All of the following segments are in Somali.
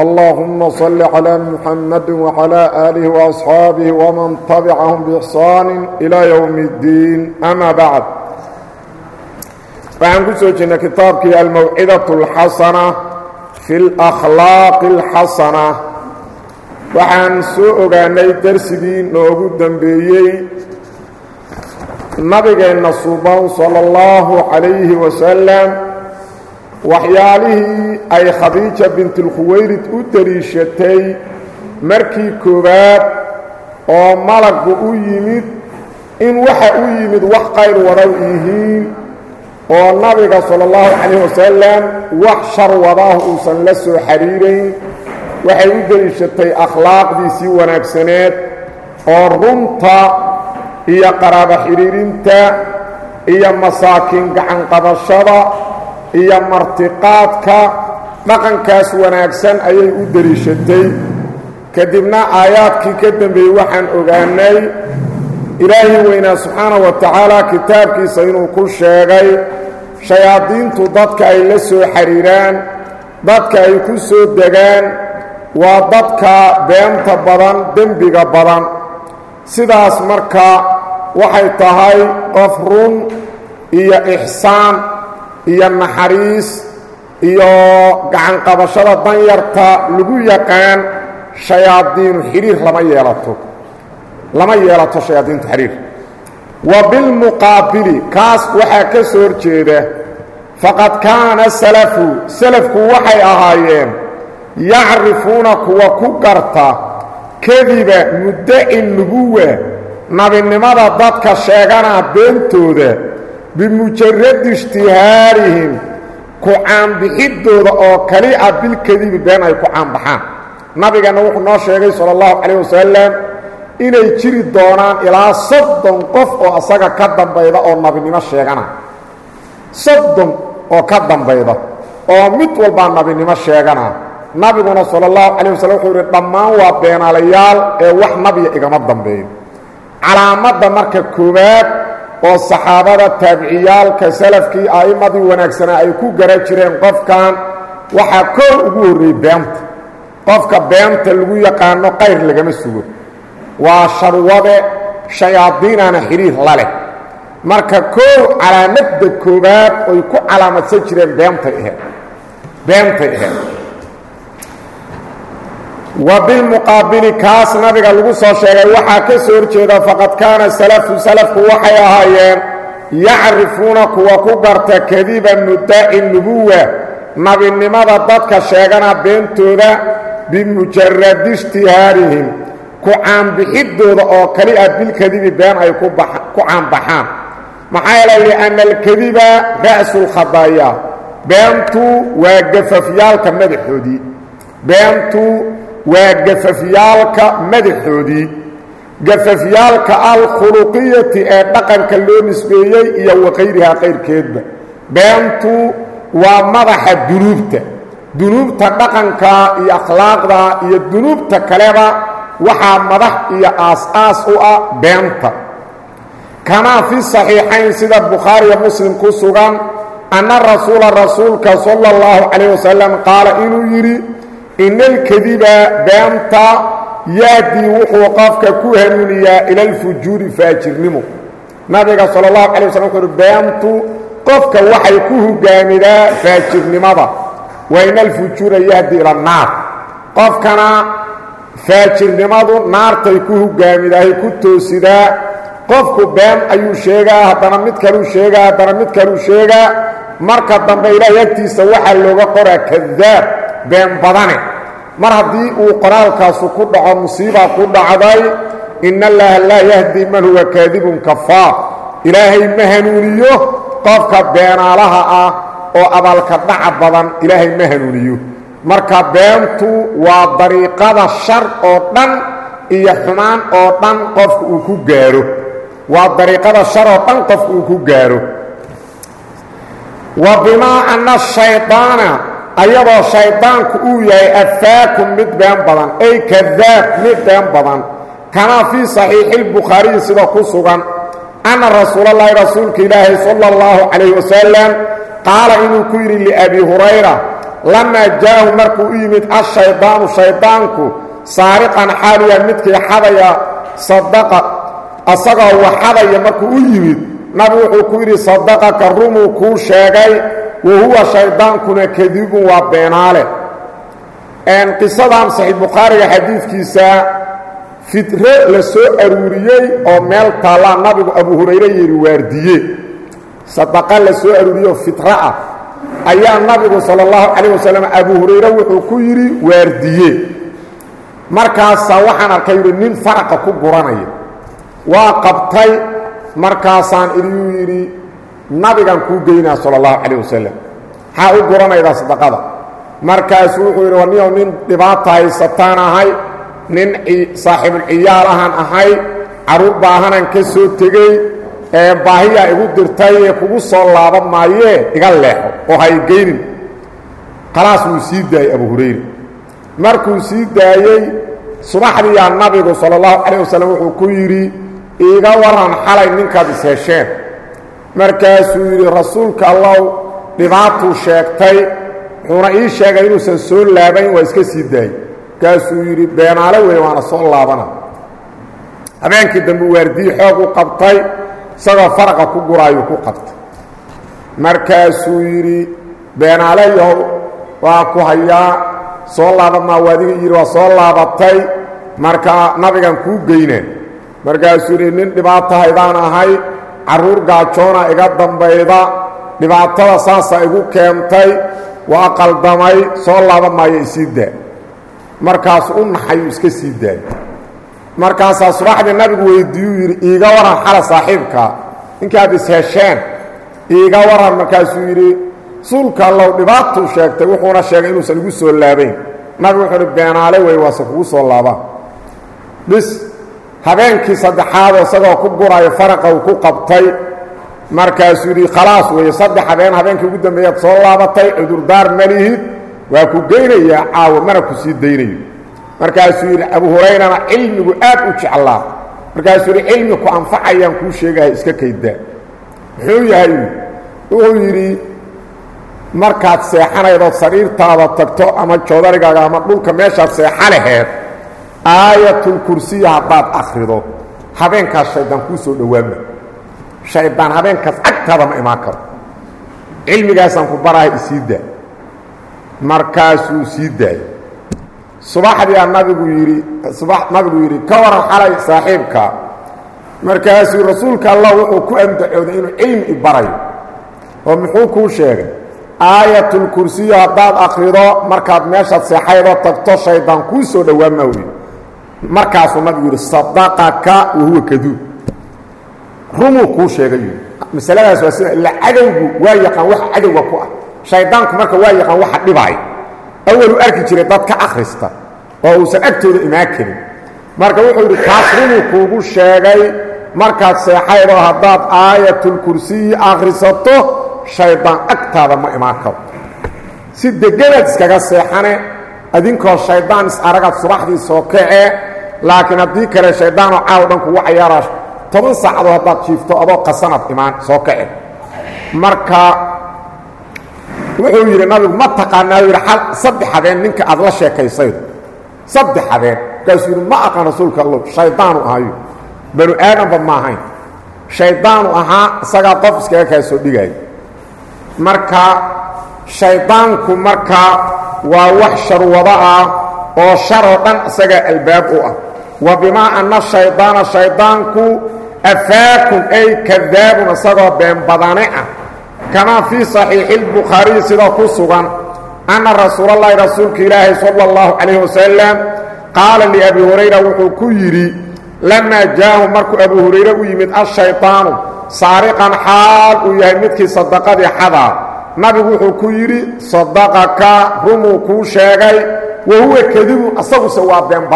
اللهم صل على محمد وعلى آله وأصحاabه ومن تبعهم بإحsaan إلى يوم الدين أmا baعd waxaan ku soo jirnay kitaabkii almawcidaة الxasنة في الأkhlaaq الxasنة waxaan soo ogaanay dersigii noogu dembeeyey nabigeenna suban salى الlaهu عalayه وaسلم waxyaalihii ay khadiija bintilkhuwaylid u deliishatay markii koowaad oo malaggu u yimid in waxa u yimid wax qayr wadaw yihiin oo nabiga sala allahu calayh wasalam wax shar wadaah uusan la soo xidhiirayn waxay u deliishatay akhlaaqdiisii wanaagsaneed oo runta iyo qaraabo xidhiirinta iyo masaakiin gacanqabashada iyo martiqaadka dhaqankaas wanaagsan ayay u deliishatay kadibna aayaadkii ka dembeeyey waxaan ogaanay ilaahi weynaa subxaana wa tacaala kitaabkiisa inuu ku sheegay shayaadiintu dadka ay la soo xidhiiraan dadka ay ku soo degaan waa dadka beenta badan dembiga badan. Sidaas marka waxay tahay qof run iyo ixsaan iyo naxariis iyo gacanqabashada danyarta lagu yaqaan shayaadiinu xidhiir lama yeelato. Lama yeelato shayaadiintu xidhiir wa bilmuqaabili kaas waxaa ka soo horjeeda faqad kaana salafu salafku waxay ahaayeen yacrifuuna kuwa ku garta kadiba muddaci nubuwa nabinimada dadka sheeganaa beentooda bimujaradi ishtihaarihim ku caanbixiddooda oo kali a bilkadibi been ay ku caanbaxaan nabigeenna wuxuu noo sheegay sala allahu calayh wasalam inay jiri doonaan ilaa soddon qof oo asaga ka dambayda oo nabinimo sheegana soddon oo ka dambayda oo mid walbaa nabinimo sheegana nabiguna sala allahu calayh wasalam wuxuu yidhi dhammaan waa beenaalayaal ee wax nabiya igama dambeeyo calaamadda marka koowaad oo saxaabada taabiciyaalka salafkii a'immadii wanaagsanaa ay ku gara jireen qofkan waxaa koo ugu horreeyey beenta. Qofka beenta lagu yaqaano qayr lagama sugo. Waa sharwade shayaadiinana xidhiir la leh. Marka koow calaamadda koowaad oy ku calaamadsan jireen beentay aheed beentay aheed wa bilmuqaabili kaas nabiga lagu soo sheegay waxaa ka soo horjeeda faqad kaana salafu salafku waxay ahaayeen yacrifuuna kuwa ku garta kadiba muddaci nubuwa nabinimada dadka sheegana beentooda bimujaradi ishtihaarihim ku caanbixiddooda oo kali ah bilkadibi been ay ku caanbaxaan. Maxaa yeele lianna alkadiba ra'su lkhadaaya beentu waa gafafyaalka madaxoodii. Beentu waa gafafyaalka madaxoodii gafafyaalka alkhuluqiyati ee dhaqanka loo nisbeeyey iyo waqayrihaa qayrkeedba beentu waa madaxa dunuubta. Dunuubta dhaqanka iyo akhlaaqda iyo dunuubta kaleba waxaa madax iyo aas-aas u ah beenta kamaa fi saxiixayn sida bukhaariya muslim ku sugan anna rasuula rasuulka sala اllahu calayh wasalam qaala inuu yidhi ina alkadiba beenta yaadii wuxuu qofka ku hanuuniyaa ila alfujuuri faajirnimo. Nabiga sala اllahu calay waslam wuxuu uhi beentu qofka waxay ku hogaamidaa faajirnimada. Wa ina alfujuura yahdi ila annaar qofkana faajirnimadu naartay ku hogaamidaahay ku toosidaa qofku been ayuu sheegaa haddana mid kaluu sheegaa haddana mid kaluu sheegaa. Marka dambe ilaahay agtiisa waxaa looga qoraa kadaab been badane mar haddii uu qoraalkaasu ku dhaco musiibaa ku dhacday in allaha laa yahdi man huwa kaadibun kafaar ilaahay ma hanuuniyo qofka beenaalaha ah oo abaalka dhaca badan ilaahay ma hanuuniyo. Marka beentu waa dariiqada shar oo dhan iyo xumaan oo dhan qofka uu ku gaaro waa dariiqada shar oo dhan qofka uu ku gaaro wa bimaa anna shaydaana ayadoo shaydaanku uu yahay afaakun mid been badan ay kadaab mid been badan. Kamaa fii saxiixi اlbukhaariyi sida ku sugan anna rasuulallaahi rasuulka ilaahi sala اllahu calayh wasalam qaala inuu ku yidhi liabi hurayra lamaa jaahu markuu u yimid ashaydaanu shaydaanku saariqan xaaliya midkii xadaya sadaqa asagoo waxadaya markuu u yimid nabigu wuxuu ku yidhi sadaqaka rumuu kuu sheegay wa huwa shaydaankuna kadibun waa beenaale. Qisadan saxiixbukhaariga xadiidkiisa fitro la soo aruuriyey oo meel taallaa nabigu abu hurayre yidhi waardiye. Sadaqa la soo aruuriyey oo fitro ah. Ayaa nabigu sala allahu calayh wasalam abu hurayre wuxuu ku yidhi waardiye. Markaasaa waxaan arkay yidhi nin faraqa ku nabigan kuu geynaa sala allahu calayh wasalam maxaa u guranaydaa sadaqada. Markaasuu wuxuu yidhi waniyow nin dhibaata haysataan ahay nin saaxiibulciyaal ahaan ahay carruur baahanaan ka soo tegey ee baahiyaa igu dirtay ee kugu soo laaban maayee iga leexo oo hay geynin. Khalaas wuu sii daayey abu hurayra. Markuu sii daayey subaxdiiyaa nabigu sala allahu calayh wasalam wuxuu ku yidhi iiga waran xalay ninkaad ishesheen markaasuu yidhi rasuulka allow dhibaatuu sheegtay. Wuxuuna ii sheegay inuusan soo laabayn waa iska sii daayey. Markaasuu yidhi beenaale wey waana soo laabana. Habeenkii dambe waardiyi xoog u qabtay isagoo faraqa ku guraayuu ku qabtay. Markaasuu yidhi beenaaleyow waa ku hayaa soo laaba maa waadiga yidhi waa soo laabatay markaa nabigan kuu geynaa markaasuu yidhi nin dhibaato haydaan ahay carruur gaajoona iga dambayda. Dhibaatada saasaa igu keentay waa qaldamay soo laaba maayo isii daa markaasu u naxayuu iska sii daayay markaasaa subaxdii nabigu weydiiyuu yidhi iiga waran xala saaxiibkaa ninkaad ishesheen. Iiga waran markaasuu yidhi. Suulka allow dhibaatuu sheegtay wuxuuna sheegay inuusan igu soo laabayn. Nabigu wuxuu uhi beenaale wey waase kugu soo laabaan bis habeenkii saddexaadoo isagoo ku gurayo faraqa uu ku qabtay markaasuu yidhi khalaas weeye saddex habeen habeenkii ugu dambeeyaad soo laabatay cudurdaar malihid waa ku geynayaa caawo mana ku sii daynayo markaasuu yidhi abu hurayrana cilmigu aad u jeclaa. Markaasuu yidhi cilmi ku anfacayaan kuu sheegahay iska kaydaa muxuu yahay? Wuxuu yidhi markaad seexanaydood sariirtaada tagto ama joodarigaaga ama dhulka meeshaad seexa laheed aayatulkursiya haddaad akhrido habeenkaas shaydaan kuu soo dhowaama shaydaan habeenkaas agtaada ma imaan karo. Cilmigaasaan ku barahay isii daa. Markaasuu sii daayay. Subaxdiia nabigu yidhi nabigu yidhi ka waran xalay saaxiibka. Markaasuu rasuulka allah wuxuu ku amdacooday inuu cilmi barayo. Oo muxuu kuu sheegay aayatulkursiya haddaad akhrido markaad meeshaad seexaydoo tagto shaydaan kuu soo dhowaama markaasuu nabigu yidhi sadaqaka wahuwa kaduub. Rumuu kuu sheegay. Masaladaas waa sida ila cadowgu waa yaqaan wax cadowga ku ah. Shaydaanku marka waa yaqaan waxa dhibaaya awalu arki jiray dad ka akhrista oo uusan agtooda imaan karin. Marka wuxuu yidhi taas rumuu kuugu sheegay markaad seexaydoo haddaad aayatulkursiyi akhrisato shaydaan agtaada ma imaan karo. Si deganaad iskaga seexane adinkoo shaydaan is aragaad subaxdii soo kacee laakiin haddii kale shaydaanoo caaw dhan kugu cayaaraa toban saacadood haddaad jiifto adoo qasanad imaan soo kace marka wuxuu yidhi nabigu ma taqaanaa? Yidhi saddex habeen ninka aad la sheekaysaydo saddex habeen markaasuu yidhi ma aqaan rasuulka allow shaydaanu ahayo banu aadanba ma ahayn. Shaydaanu ahaa isagaa qof iskaga kaa soo dhigaayo marka shaydaanku marka waa wax sharwado ah oo sharoo dhan isagaa albaab u ah wabimaa أن shaydaana shaydaanku afaakun ay kadaabun isagoo been badane ah. Kamaa fii saxiixilbukhaariyi sidoo ku sugan anna rasuulallaahi rasuulka ilaahi sala allahu calayh wasalam qaala liabii hurayra wuxuu ku yidhi lamaa jaahu markuu abu hurayre u yimid ashaydaanu saariqan xaal uu yahay midkii sadaqadii xadaa nabigu wuxuu ku yidhi sadaqaka rumuu kuu sheegay wa huwa kadibu waa been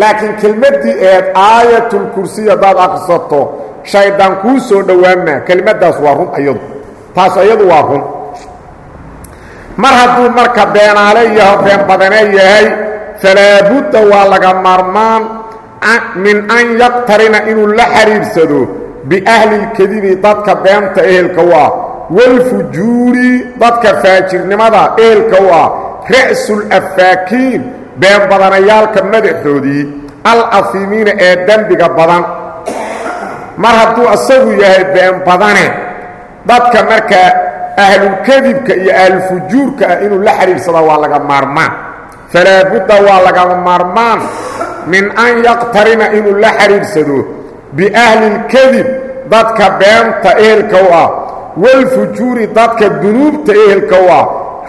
laakiin kelmaddii eed aayatulkursiy haddaad akhrisato shaydaan kuu soo dhowaamaa kelmaddaas waa run ayadu. Taas ayadu waa run. Mar hadduu marka beenaale yaho been badane yahay falaabudda waa laga maarmaan min an yaqtarina inuu la xidhiirsado biahlilkadibi dadka beenta ehelka u ah walfujuuri dadka faajirnimada ehelka u ah ra'sulafaakiin been badanayaalka madaxoodii alafiimiina ee dembiga badan. Mar hadduu isagu yahay been badane dadka markaa ahlulkadibka iyo ahlulfujuurka ah inuu la xidhiirsada waa laga maarmaan. Falaa budda waa lagama maarmaan min an yaqtarina inuu la xidhiirsado biahlilkadib dadka beenta ehelka u ah walfujuuri dadka dunuubta ehelka u ah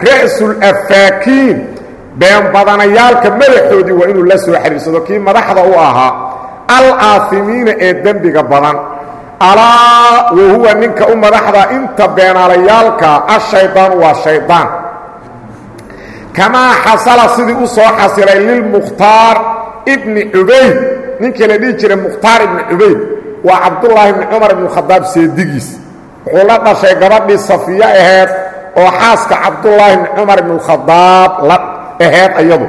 ra'sulafaakiin been badanayaalka madaxoodii waa inuu la soo xidhiirsado kii madaxda u ahaa alaafimiina ee dembiga badan. Alaa wa huwa ninka u madaxda inta beenaalayaalka ashaydaanu waa shaydaan kamaa xasala sidii u soo xasilay lilmukhtaar ibni cubayd. Ninkii la dhihi jiray mukhtaar ibni cubayd waa cabdullaahi ibni cumar ibnu khadaab seedigiis. Wuxuu la dhashay gabadhii safiyo aheed oo xaaska cabdullaahi ibni cumar ibnukhadaab la aheed ayadu.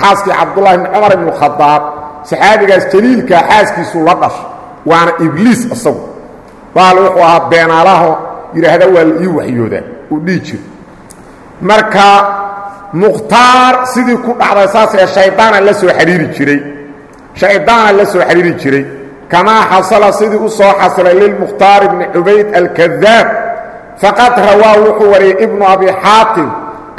Xaaskii cabdullaahi ibni cumar ibnukhadaab saxaabigaas jaliilkaa xaaskiisuu la dhashay waana ibliis isagu. Baal wuxuu ahaa beenaalaho yidhaahda waa ii waxyoodaa uu dhihi marka mukhtaar sidii ku dhacday saas ee shaydaana la soo xidhiiri jiray. Shaydaana la soo xidhiiri jiray. Kamaa xasala sidii u soo xasilay lilmukhtaar ibni cubayd alkadaab faqad rawaa wuxuu wariyey abi xaatim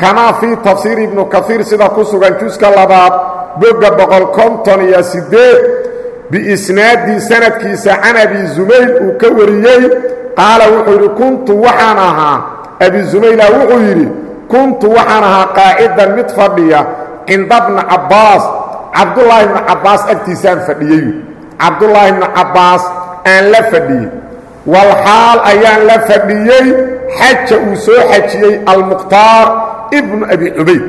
kamaa fii tafsiiri ibnu kaiir sida ku sugan juska labaad boga boqol konton iyo siddeed biisnaadii sanadkiisa can abi zumayl uu ka wariyey qaala wuxuu yidhi kuntu waxaan ahaa abi zumayla wuxuu yidhi kuntu waxaan ahaa qaacidan mid fadhiya cinda bni cabbaas cabdullaahi bni cabbaas agtiisaan fadhiyey cabdullaahi bni cabbaas aan la fadhiyey walxaal ayaan la fadhiyey xaja uu soo xajiyey almukhtaar ibnu abi cubayd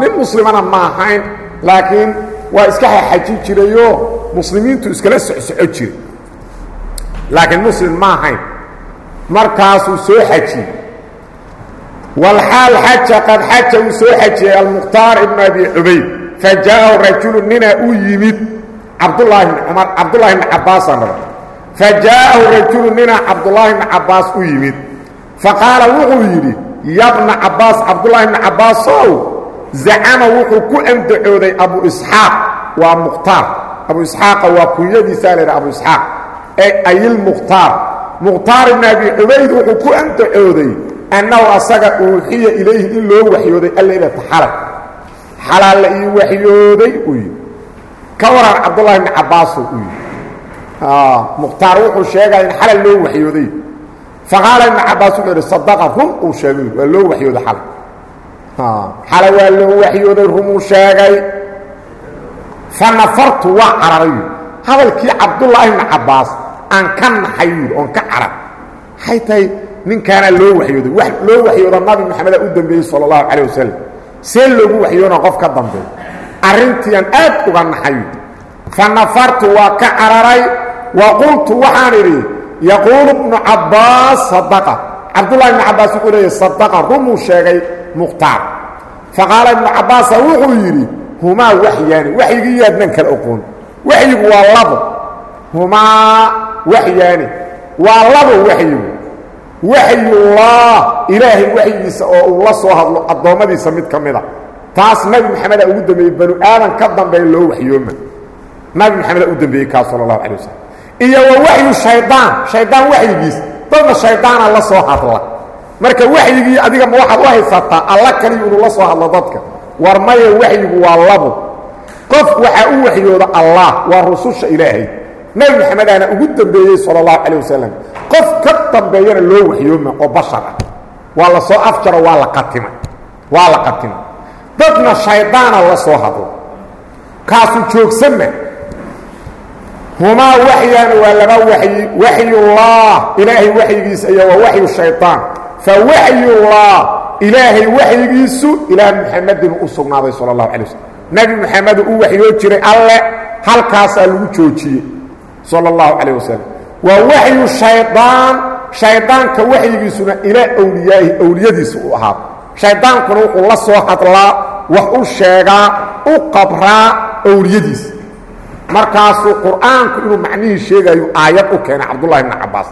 nin muslimana ma ahayn laakiin waa iska xajin jirayoo muslimiintu iskala socsoco jiray laakiin muslim ma ahayn markaasuu soo xajiyey. Walxaal xaja qad xaja uu soo xajiyey almukhtaar ibnu abi cubayd fa jaa'ahu rajulu ninaa u yimid cabdullaahi bni cumar cabdullaahi bni cabbaasaan raba fa jaa'ahu rajulu ninaa cabdullaahi bni cabbaas u yimid. Fa qaala wuxuu yidhi yabna cabbaas cabdullaahi bni cabbaasow zacama wuxuu ku andacooday abu isxaaq waa mukhtaar. Abu isxaaqa waa kunyadiisaa laydha abu isxaaq ee ayilmukhtaar mukhtaar. Ibn abi cubayd wuxuu ku andacooday annahu asaga uuxiya ilayhi in loo waxyooday allaylata xalay xalaal la ii waxyooday uu yidhi. Ka waran cabdullahi bni cabbaaso uu yidhi. Mukhtaar wuxuu sheegaya in xalay loo waxyooday faqaala ibni cabbaas wuxuu yidhi sadaqa run uu sheegay waa loo waxyooday xalay xalay waa loo waxyooday rumuu sheegay. fa nafartu waa cararay hadalkii cabdullaahi bni cabbaas aan ka naxay yidhi oon ka carar maxay tahay ninkaana loo waxyooday wax loo waxyooda nabi maxameda u dambeeyey sala allahu calayh wasalam see loogu waxyoona qof ka dambeey arrintiiaan aad uga naxay fa nafartu waa ka cararay wa qultu waxaan idhi yaquulu bnu cabbaas sadaqa cabdullahi ibnu cabbaas wuxuu leeyay sadaqa rumuu sheegay mukhtaar fa qaala ibnu cabbaasa wuxuu yidhi humaa waxyaani waxyigii yaadnan kala oqoon waxyigu waa labo humaa waxyaani waa labo waxyigu waxyullah ilaahay waxyigiisa oo uu la soo hadlo addoommadiisa mid ka mida taas nabi maxameda ugu dambeeyey banu aadan ka dambeeya loo waxyooma nabi maxameda u dambeeyey kaas sala allahu calay wasalam iyo wa waxyu shaydaan shaydaan waxyigiis dadna shaydaana la soo hadla. Marka waxyigii adiga ma waxaad u haysataa alla kaliya inuu la soo hadlo dadka. War maya waxyigu waa labo. Qof waxaa u waxyooda allah waa rususha ilaahay. Nebi maxamedaana ugu dambeeyey sala allahu calay wasalam qof ka dambeeyana loo waxyooma oo bashar ah waa la soo afjaro waa la qatimay waa la qatimay dadna shaydaana la soo hadlo. Kaasu joogsanma humaa waxyaani waa laba waxyi waxyullah ilaahay waxyigiisa iyo waa waxyu shaydaan fa waxyullah ilaahay waxyigiisu ilaa muxamedin u sugnaaday sala allahu calay waslm nebi moxamedu u waxyoo jiray alle halkaasaa lagu joojiyey sala allahu calayh wasalam waa waxyu shaydaan shaydaanka waxyigiisuna ilaa awliyaahi awliyadiisa u ahaado shaydaankuna wuxuu la soo hadlaa wax u sheegaa u qabraa awliyadiisa markaasuu qur'aanku inuu macnihii sheegayo aayad u keenay cabdullahi bni cabbaas.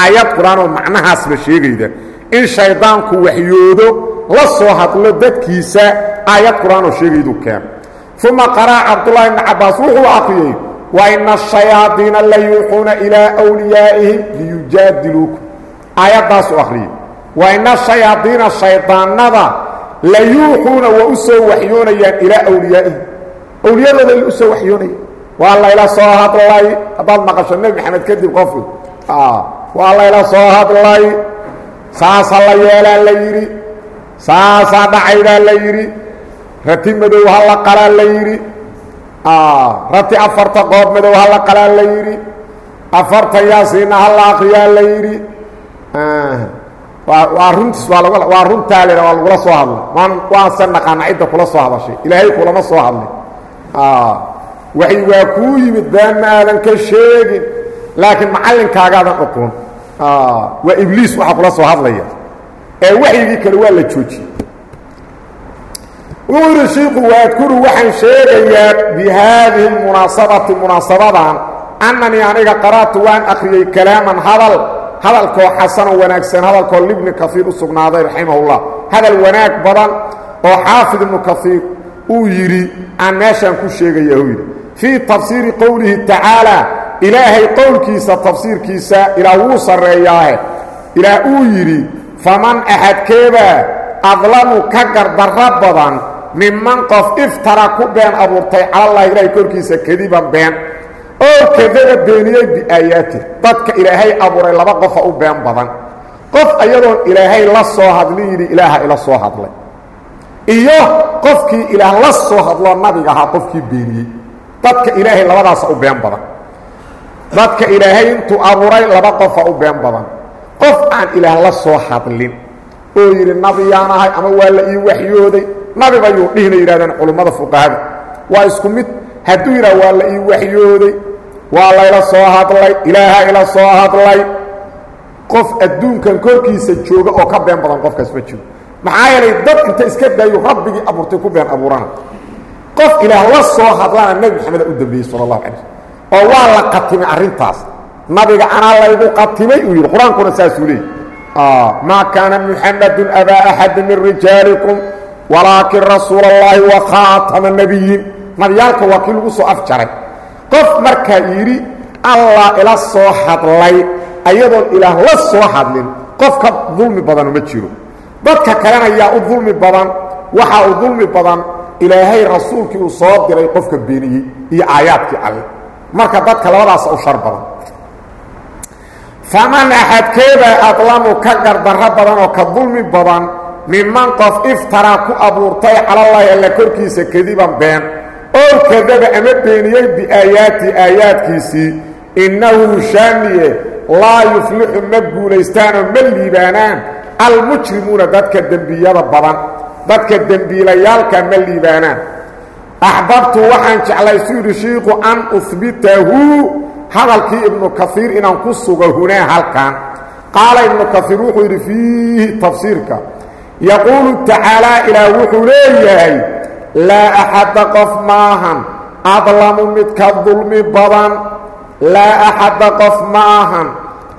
Aayad qur'aanoo macnahaasba sheegayda. In shaydaanku waxyoodo la soo hadlo dadkiisa aayad qur'aanoo sheegayduu keeno uma qara'a cabdullaahi bni cabbaas wuxuu aqriyey wa ina ashayaadiina la yuuxuuna ilaa wliyaa'ihim liyujaadiluukum. Aayaddaasuu akhriyey wa ina shayaadiina shaydaannada la yuuxuuna waa u soo waxyoonayaan ilaa wliyaa'ihim awliyadooda u soo waxyoonayaan waa layla soo hadlay. Haddaad maqasho nebi maxamed kadib qofku waa layla soo hadlay. Saasaa la yeelaa la yidhi. Saasaa dhacaydaa la yidhi. Rati madow ha la qalaa la yidhi. Rati afarta qoob madow ha la qalaa la yidhi. Afarta yaasiina ha la akriyaa la yidhi. Waa runtiis waa runtaa l waa lagula soo hadlay. Waanse naqaana cidda kula soo hadashay. Ilaahay kulama soo hadlay waxay waa kuu yimid been ma aadan ka sheegin. Laakiin macallinkaagaadan oqoon waa ibliis waxaa kula soo hadlaya. Ee waxyigii kale waa la joojiyey. Wuxuu yidhi shiiku waadkuru waxaan sheegayaa bi haadihi munaasabati munaasabadan annanii aniga qara'tu waan akhriyey kalaaman hadal hadalkoo xasanoo wanaagsan hadalkoo libni kaiir u sugnaaday raximahullah. Hadal wanaag badan oo xaafid ibnu kaiir uu yidhi aan meeshaan ku sheegaya uu yidhi fii tafsiiri qowlihi tacaalaa ilaahay qowlkiisa tafsiirkiisa ilaah wuu sarreeyaahe. Ilaah uu yidhi faman axadkeebaa adlamu ka gardarro badan minman qof iftara ku been abuurtay calallaahi ilaahay korkiisa kadiban been. Oo kadaba beeniyey biaayaatih dadka ilaahay abuuray laba qofa u been badan. Qof ayadoon ilaahay la soo hadlin yidhi ilaaha ila soo hadlay iyo qofkii ilaah la soo hadloo nabiga ahaa qofkii beeniyey dadka ilaahay labadaasa u been badan. Dadka ilaahay intuu abuuray laba qofa u been badan. Qof aan ilaah la soo hadlin oo yidhi nabiyaan ahay ama waa la ii waxyooday. Nabi bayuu dhihina yidhahdeen culummada fuqahada. Waa isku mid hadduu yidhah waa la ii waxyooday waa layla soo hadlay ilaaha ila soo hadlay. Qof adduunkan korkiisa jooga oo ka been badan qofkaas ma jiro maxaa yeelay dad inta iska daayu rabbigii abuurtay ku been abuurana qof ilaah la soo hadlana nebi maxameda u dambeeyey sala allahu slm oo waa la qatimay arrintaas. Nabiga anaa laygu qatimay uu yidhi qur'aankuna saasuu leeyay maa kaana muxamadun abaa axadi min rijaalikum walaakin rasuula اllaahi wa khaatama nebiyin nabiyaalka waa kii lagu soo afjaray. Qof markaa yidhi allah ila soo hadlay ayadoon ilaah la soo hadlin qof ka dulmi badanu ma jiro dadka kalena yaa u dulmi badan waxaa u dulmi badan ilaahay rasuulkii uu soo diray qofka beeniyey iyo aayaadkii alle. Marka dadka labadaasa u shar badan. Faman axadkeebaa adlamu ka gardarro badan oo ka dulmi badan minman qof iftaraa ku abuurtay calallaahi alla korkiisa kadiban been oo kadaba ama beeniyey biaayaati aayaadkiisii innahu shaamiye laa yuflixu ma guulaystaanoo ma liibaanaan almujrimuuna dadka dembiyada badan dadka dembiilayaalka ma liibaanaan. Axbabtu waxaan jeclay su yidhi shiiku an uhbitahu hadalkii ibnu kaiir inaan ku sugo hunaa halkan. Qaala ibnu kaiir wuxuu yidhi fiihi tafsiirka. Yaquulu tacaalaa ilaah wuxuu leeyahay laa axadda qof maahan adlamu midka dulmi badan laa axadda qof ma ahan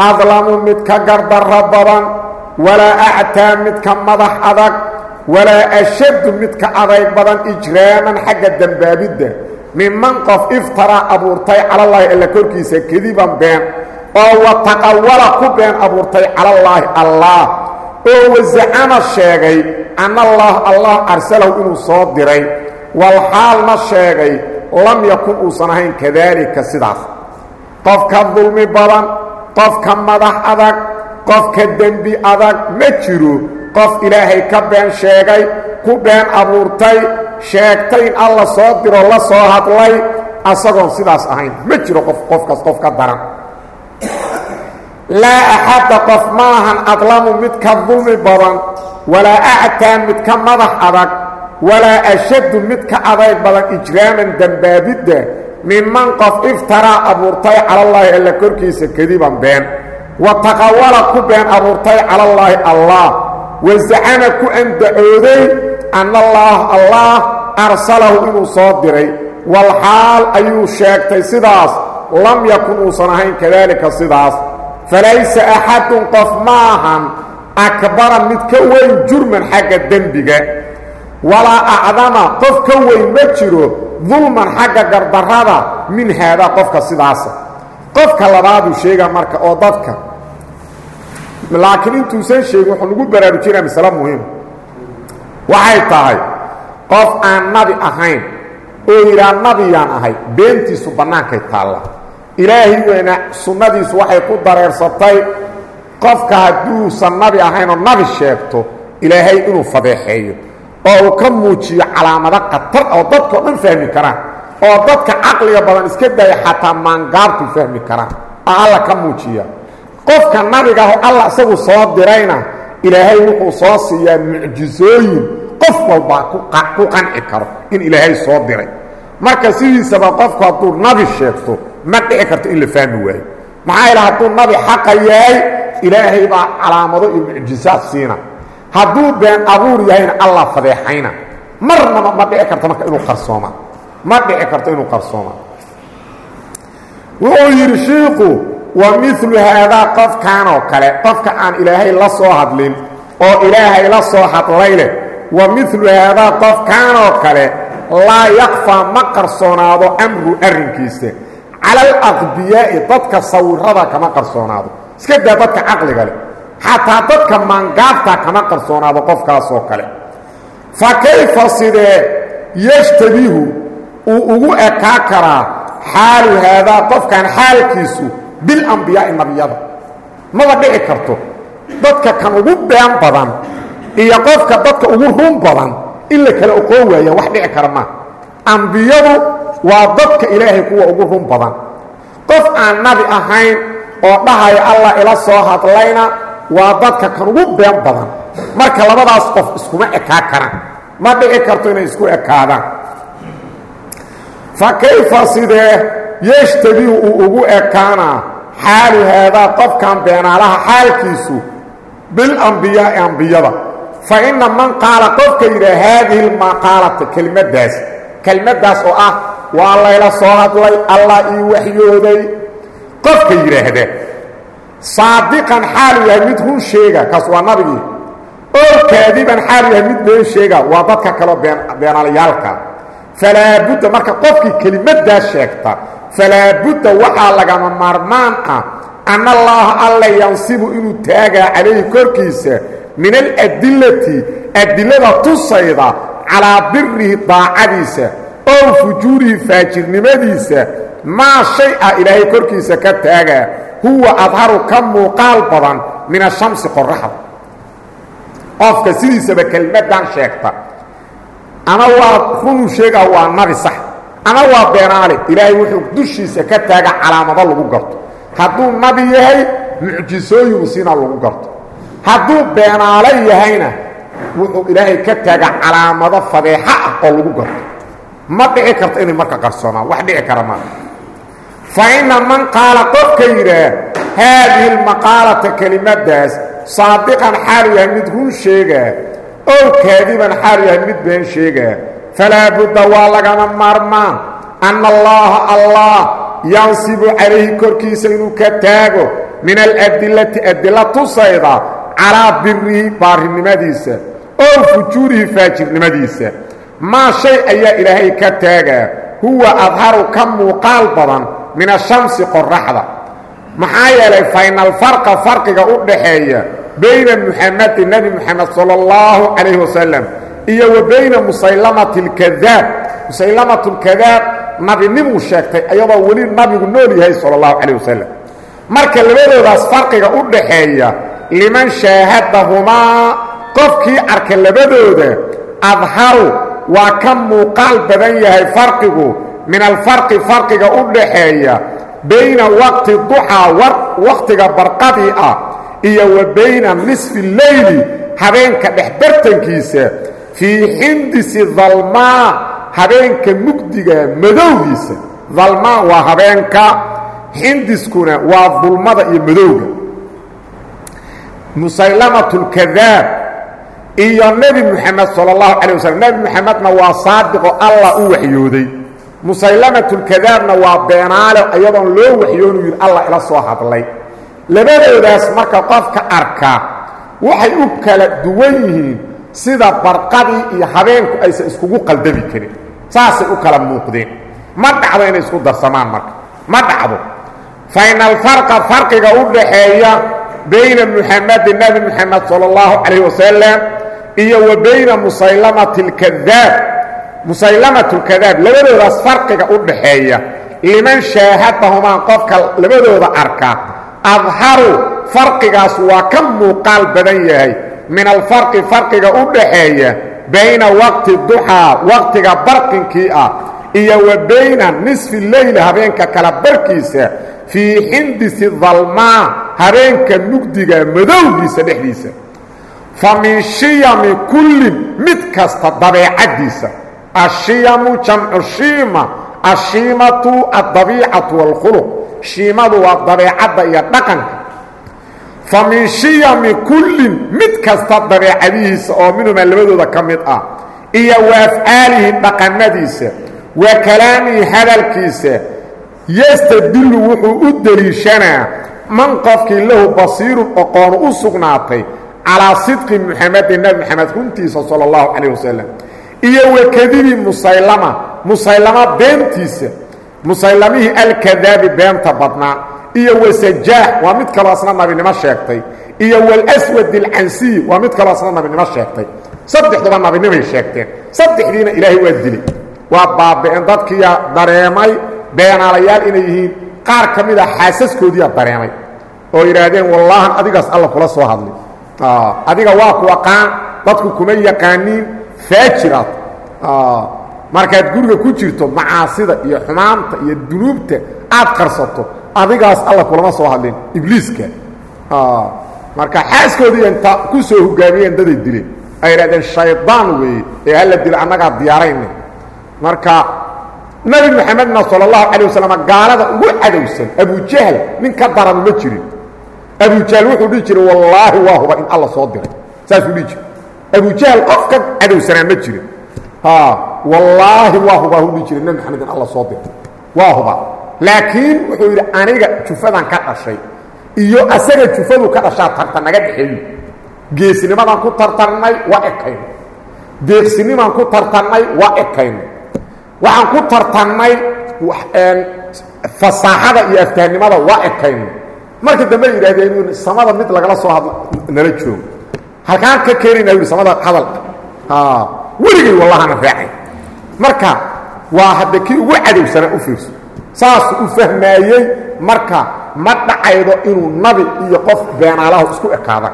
adlamu midka gardarro badan walaa actaa midka madax adag walaa ashaddu midka adayg badan ijraaman xagga dembaabidda minman qof iftaraa abuurtay calallaahi alla korkiisa kediban been oo wataqawala ku been abuurtay calallaahi allah oo wasacama sheegay anna allah arsalahu inuu soo diray wal xaalna sheegay lam yakun uusan ahayn kadaalika sidaas. Qofka dulmi badan qofka madax adag qofka dembi adag ma jiro. Qof ilaahay ka been sheegay ku been abuurtay sheegtay in alla soo diro la soo hadlay asagoon sidaas ahayn. Ma jiro qof qofkaas qof ka daran. Laa axadda qof maahan adlamu midka dulmi badan walaa actaa midka madax adag walaa ashaddu mid ka adayg badan ijraaman dembaabidda minman qof iftaraa abuurtay calallaahi alla korkiisa kadiban been wa taqawala ku been abuurtay calallaahi allah. Wasacana ku andacooday anna allaah allah arsalahu inuu soo diray. Walxaal ayuu sheegtay sidaas. Lam yakun uusan ahayn kadaalika sidaas. Falaysa axadun qof ma ahan akbara mid ka weyn jurman xagga dembiga. Walaa acdama qof ka weyn ma jiro dulman xagga gardarrada min haadaa qofka sidaasa qofka labaaduu sheegaa marka oo dadka laakiin intuusan sheegin wuxuu nagu baraarujinaa masale muhiim. Waxay tahay qof aan nabi ahayn oo yidhaha nabiyaan ahay beentiisu bannaankay taalla. Ilaahay weyna sunnadiisu waxay ku dareersatay qofka hadduusan nabi ahaynoo nabi sheegto ilaahay inuu fadeexeeyo oo uu ka muujiyo calaamado khatar oo dadkao dhan fahmi karaan oo dadka caqliga badan iska daya xataa maangaabtu fahmi karaan oo alla ka muujiya qofka nabiga aho alla isagu soo dirayna ilaahay wuxuu soo siiyaa mucjisooyin qof walbaa ku qanci karo in ilaahay soo diray. Marka sidiisaba qofku hadduu nabi sheegto ma dhici karto in la fahmi waayo. Maxaa yaele hadduu nabi xaqa yahay ilaahay baa calaamado iyo mucjisaad siina. Hadduu been abuur yahayna allah fadeexayna. Marnaba ma dhici karto marka inuu qarsooma. Ma dhici karto inuu qarsooma. Wuxuu yidhi shiiku wa milu haadaa qofkanoo kale qofka aan ilaahay la soo hadlin oo ilaahay la soo hadlay leh wa milu haadaa qofkanoo kale laa yakfaa ma qarsoonaado amru arrinkiisa. Cala alaqbiyaa'i dadka sawirada kama qarsoonaado. Iska daa dadka caqliga leh. Xataa dadka maangaabta kama qarsoonaado qofkaasoo kale. Fa kayfa sidee yashtabihu uu ugu ekaa karaa xaalu haadaa qofkan xaalkiisu bilambiyaai nabiyada. Maba dhici karto dadka kan ugu been badan iyo qofka dadka ugu run badan in la kala oqoon waaya wax dhici kara maa ambiyadu waa dadka ilaahay kuwa ugu run badan. Qof aan nabi ahayn oo dhahaya allah ila soo hadlayna waa dadka kan ugu been badan. Marka labadaas qof iskuma ekaa karaan. Ma dhici karto inay isku ekaadaan. Fa kayfa sidee yeshtabihu uu ugu ekaanaa xaalu haadaa qofkan beenaalaha xaalkiisu bilambiyaai ambiyada. Fa inna man qaala qofka yidhaha haadihi lmaqaalata kelmaddaas. Kelmaddaas oo ah waa layla soo hadlay allah ii waxyooday. Qofka yidhaahda saadiqan xaalu yahay mid run sheega kaas waa nabigii oo kaadiban xaalu yahay been sheega waa dadka kaleo beenaalayaalka falaa budda marka qofkii kelimaddaas sheegta falaa budda waxaa lagama maarmaan ah anna allaaha alla yansibu inuu taagaa calayhi korkiisa min aladillati adillada tusayda calaa birihi daacadiisa oo fujuurihi faajirnimadiisa maa shay ah ilaahay korkiisa ka taagaa huwa adharu ka muuqaal badan min ashamsi qoraxda qofka sidiisaba kelmaddan sheegta ama waa runuu sheegaa waa nabi ama waa beenaale ilaahay wuxuu dushiisa ka taaga calaamado lagu garto. Hadduu nabi yahay mucjisooyinu siina lagu garto. Hadduu beenaale yahayna wuxuu ilaahay ka taaga calaamado fadeexo ah oo lagu garto. Ma dhici karto inay marka qarsoomaan wax dhici kara maa fa inna man qaala qofka yidhaah haadihi lmaqaalata kelimaddaas saadiqan xaalu yahay mid run sheegaa ow kaadiban xaalu yahay mid been sheegaa falaa budda waa lagama maarmaan. Anna allaaha allah yansibu calayhi korkiisa inuu ka taago min aladillati adilla tusayda calaa birihi baarinimadiisa ow fujuurihi faajirnimadiisa. Maa shay ayaa ilaahay ka taagaa huwa adharu ka muuqaal badan min ashamsi qoraxda maxaa yeelay fayna alfarqa farqiga u dhaxeeya bayna muxamadi nebi moxamed sala allahu calayhi wasalam iyo wa bayna musaylamati اlkadaab musaylamatu اlkadaab nabinimuu sheegtay ayadoo weli nabigu nool yahay sala allahu calayh wasalam marka labadoodaas farqiga u dhaxeeya liman shaahadahumaa qofkii arka labadooda adharu waa ka muuqaal badan yahay farqigu. Min alfarqi farqiga u dhaxeeya bayna waqti duxaa wakhtiga barqadii ah iyo wa bayna nisfi leyli habeenka dhexbartankiisa fii xindisi dalmaa habeenka mugdiga madowgiisa. Dalmaa waa habeenka xindiskuna waa dulmada iyo madowga. Musaylamatulkadaab iyo nebi moxamed sala allahu calay waslm nebi moxamedna waa saadiqo allah u waxyooday. Musaylamatulkadaabna waa beenaale iyadoon loo waxyoonu yidhi allah ila soo hadlay. Labadoodaas marka qofka arkaa waxay u kala duwan yihiin sida barqadii iyo habeenku aysan iskugu qaldami karin saasay u kala muuqdeen. Ma dhacdo inay isku darsamaan marka. Ma dhacdo. Fa ina alfarqa farqiga u dhaxeeya bayna muxamedin nebi moxamed sala allahu calayh wasalam iyo wa bayna musaylamati اlkadaab musaylamat اlkadaab labadoodaas farqiga u dhaxeeya. Liman shaahadahumaa qofka labadooda arka. Adharu farqigaas waa ka muuqaal badan yahay min alfarqi farqiga u dhaxeeya bayna waqti duxaa waqtiga barqinkii ah iyo wa bayna nisfi leyl habeenka kala barkiisa fii xindisi dalmaa habeenka mugdiga madowgiisa dhexdiisa. Fa min shiyami kullin mid kasta dabeecaddiisa. Ashiyamu jamcu shiima ashiimatu addabiicatu wاlkhuluq shiimadu waa dabeecadda iyo dhaqanka fa min shiyami kullin mid kasta dabeecadihiisa oo minhumaa labadooda ka mid ah iyo wa afcaalihi dhaqannadiisa wa kalaamihi hadalkiisa yastadilu wuxuu u deliishanaa man qofkii lahu basiirun oqoonu u sugnaatay calaa sidqi muxamedin nebi moxamed runtiisa sala allahu calayh wasalam iyo wa kadibi musaylama musaylama beentiisa musaylamihii alkadaabi beenta badnaa iyo wasajaax waa mid kaloo asna nabinimo sheegtay. Iyo walswad alcansiy waa mid kaloo asna nabinimo sheegtay. Saddexduba nabinimay sheegteen. Saddexdiina ilaahay waa dilay. Waa baaba'een dadkiiyaa dareemay beenaalayaal inay yihiin. Qaar ka mid dareemay. Oo yidhaahdeen wallaahan adigaas alla kula soo hadlay adiga waa ku aqaan dadku kuma yaqaaniin faajiraad. Markaad guriga ku jirto macaasida iyo xumaanta iyo dunuubta aad qarsato adigaas alla kulama soo hadlin ibliiska. Marka xaaskoodii inta ku soo hogaamiyeen daday dileen ay idhahdeen shaydaan weeye ee hala dilo annagaa diyaarayna marka nebi moxamedna sala allahu calay wasalam gaalada ugu cadowsan abujahl nin ka daran ma jirin. Abujahl wuxuu dhihi jiray wallaahi waa huba in alla soo diray. Saasuu dhihi jiray. Abujahl qof ka cadowsanaa ma jirin. Wallaahi waa hubaa hu dhihi jiray nebi moxamed in alla soo diray. Waa huba laakiin wuxuu yidhi aniga jufadan ka dhashay iyo asaga jufadu ka dhashaa tartan naga dhexeeyo geesnimadaan ku tartarnay waa ekayno. Deeqsinimaan ku tartannay waa ekayno. Waxaan ku tartannay fasaaxada iyo aftahnimada waa ekayno. Markii dambe yidhahdeen samada mid lagala soo hadlo nala joogo. Halkaan ka keenayna yidhi samada hadalka weligay wallahana raacay. Marka waa hadda kii ugu cadowsana u fiirso saasuu u fahmaayey marka ma dhacaydo inuu nabi iyo qof beenaalahu isku ekaada.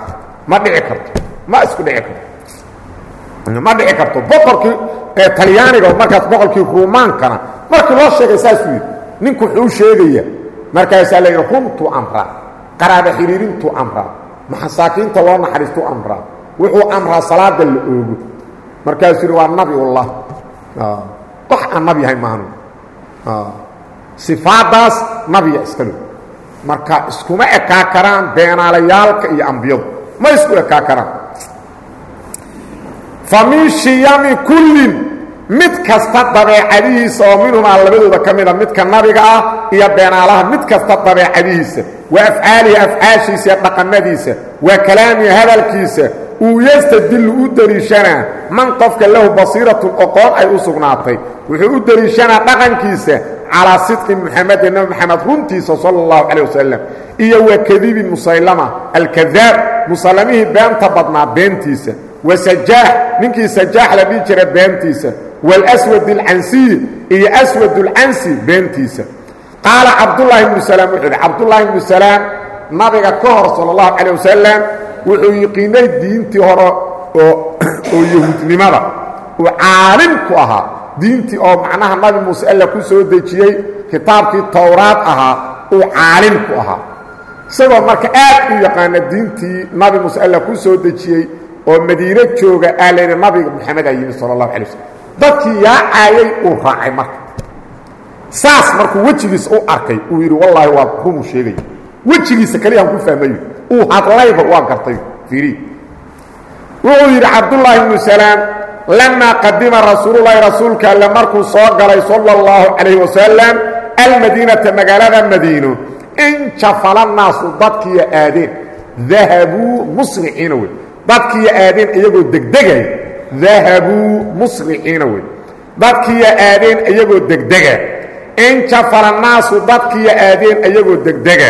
Ma dhici karto. Ma isku dhici karto. Ma dhici karto. Boqorkii talyaaniga markaas boqorkii ruumaankana markii loo sheegay saasuu yidhi ninku wuxuu sheegaya markaasaa la yidhi runtuu amraa qaraaba xiriirintuu amraa masaakiinta loo naxariistuu amraa wuxuu amraa salaada la oogo. Markaasuu yidhi waa nabi ullah wax aan nabi yahay maanu sifaadaas nabiya iska log marka iskuma ekaa karaan beenaalayaalka iyo ambiyadu. Ma isku ekaa karaan. Fa min shiyami kullin mid kasta dabeecadihiisa oo minhumaa labadooda ka mida midka nabiga ah iyo beenaalaha mid kasta dabeecadihiisa wa afcaalihi afcaashiisa iyo dhaqannadiisa wa kalaamihi hadalkiisa uu yastadilu u deliishanaa man qofka lahu basiiratun oqoon ay u sugnaatay wuxuu u deliishanaa dhaqankiisa calaa sidqi muxamedin nebi moxamed runtiisa sala allahu calayh wasalam iyo wa kadibi musaylama alkadaab musallamihii beenta badnaa beentiisa wa sajaax ninkii sajaax la dhihi jira beentiisa wاlswad اlcansiyi iyo aswad اlcansi beentiisa qaala cabdullaahi bnu salaam wuxuu yidhi cabdullaahi bnu salaam nabiga ka hor sala اllahu calay wasalam wuxuu yiqiinay diintii hore oo yahuudnimada uu caalim ku ahaa. Diintii oo macnaha nabi muuse alla ku soo dejiyey kitaabkii towraad ahaa uu caalim ku ahaa. Isagoo marka aad u yaqaana diintii nabi muuse alla ku soo dejiyey oo madiine jooga aa nabiga moxamed aa allahu alay waslm dadkii yaacaayay uu raacay marka. Saas markuu wejigiisa u arkay uu yidhi wallaahi waa rumuu sheegaya wejigiisa kaliyaan ku fahmayo uu hadlayba waa gartay fiiri. Wuxuu yidhi cabdullaahi ibnu salaam lamaa qadima rasuululahi rasuulka alle markuu soo galay sala اllahu calayh wasalam almadiinata magaalada madiino injafala naasu dadkiiya aadeen dahabuu musriciina wey. Dadkiiya aadeen iyagoo degdegay dahabuu musriciina wey. Dadkiiya aadeen iyagoo degdega injafala naasu dadkiiya aadeen iyagoo degdega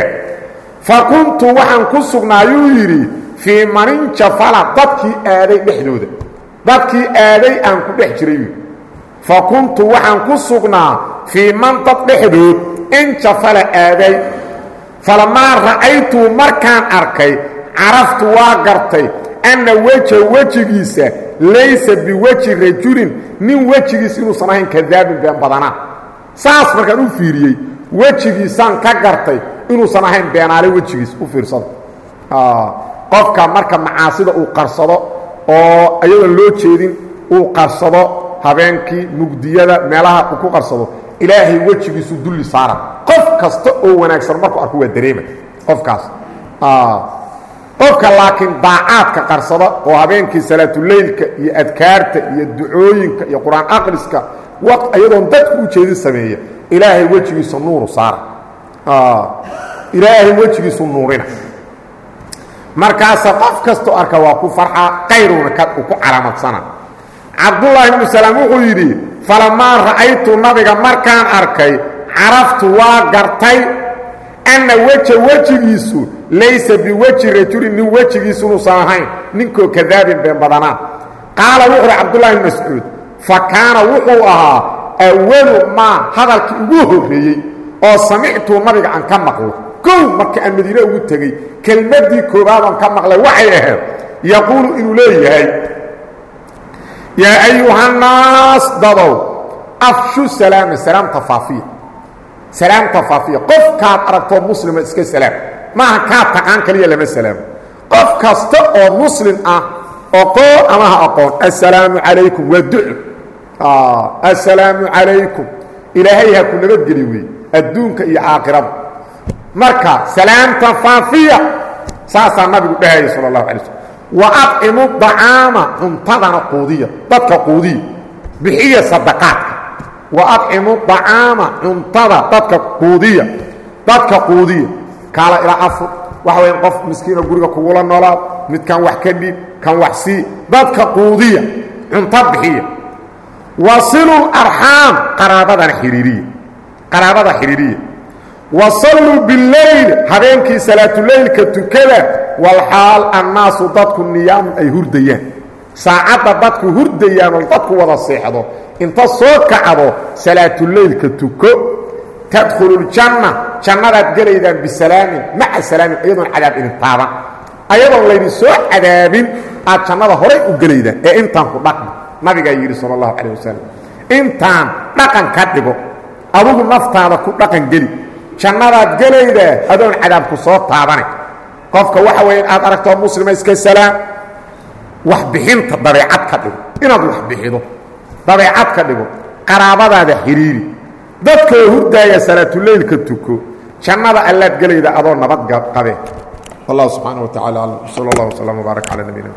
fa kuntu waxaan ku sugnaayuu yidhi fii maninjafala dadkii aaday dhexdooda. Dadkii aaday aan ku dhex jiray. Fa kuntu waxaan ku sugnaa fii man dad dhexdood injafala aaday. Falamaa ra'aytuu markaan arkay caraftu waa gartay anna weja wejigiisa laysa biweji rajulin nin wejigiis inuusan ahayn kadaabin been badanaa. Saas markaan u fiiriyey wejigiisaan ka gartay inuusan ahayn beenaale wejigiis u fiirsada qofka marka macaasida uu qarsado oo iyadoon loo jeedin uu qarsado habeenkii mugdiyada meelaha uu ku qarsado ilaahay wejigiisu dulli saara qof kasta oo wanaagsan markuu arko waa dareema qofkaas. Qofka laakiin daacaadka qarsada oo habeenkii salaatuleylka iyo adkaarta iyo ducooyinka iyo qur'aan aqriska iyadoon dadku u jeedin sameeya ilaahay wejigiisu nuuru saara ilaahay wejigiisu nuurina. Markaasa qof kastoo arka waa ku farxa qayruuna uu ku calaamadsana cabdullaahi ibnu salaam wuxuu yidhi falamaa ra'aytu nabiga markaan arkay caraftu waa gartay anna weja wejigiisu laysa biweji rajulin nin wejigiisu inuusan ahayn ninkoo kadaabin been badanaa qaala wuxu uhi cabdullahi ibn mascuud fa kaana wuxuu ahaa awalu maa hadalkii ugu horreeyey oo samictuu nabiga aan ka maqlo. Kow marka aan madiine ugu tegey kelmaddii koobaadon ka maqlay waxay ahayd yaquulu inuu leeyahay yaa ayuhannaas dadow afshu salaama salaamta faafiya salaamta faafiya qofkaad aragtoo muslima iska salaam maaha kaa taqaan kaliya lama salaamo qof kasta oo muslim ah oqoon ama ha aqoon assalaamu calaykum waa duco assalaamu calaykum. Ilaahay ha ku nabadgeli wey adduunka iyo aakhirada marka salaamta faafiya saasaa nabigu dhahayay sal اlahu alay slm wa acimu dacaama cuntadana quudiya dadka quudiya bixiya sadaqaadka. Wa acimu dacaama cuntada dadka quudiya dadka quudiya. Kaala ilaa afur waxa waya qof miskiina guriga kugula noolaad midkan wax ka dhiib kan wax sii. Dadka quudiya cunto bixiya. Wasilu arxaam qaraabadana xidhiiriya qaraabada xidhiiriya wasalluu bileyl habeenkii salaatuleylka tukada walxaal annaasu dadku niyaamun ay hurdayaan. Saacadda dadku hurdayaan oo dadku wada seexdo. Inta soo kacdo salaatuleylka tuko tadkhuluuljanna jannadaad gelaydaan bisalaamin maca salaamin iyadoon cadaab idin taaban ayadoon laydin soo cadaabin aad jannada horay u gelaydaan. Ee intaan ku dhaqma nabigaa yidhi sala allahu calah wasalam intaan dhaqan ka dhigo adugu naftaada ku dhaqan geli. Jannadaad gelaydaa adoon cadaabku soo taabane. Qofka waxa weeye aad aragtoo muslima iska salaam wax bixinta dabeecad ka dhigo. Inaad wax bixido dabeecad ka dhigo qaraabadaada xidhiiri dadkoo hurdaaya salaatuleylka tuko jannada allaad gelayda adoo nabad qabe wallahu subxaana wa tacala aclam sal allah wslam wbaarak cala nabiyina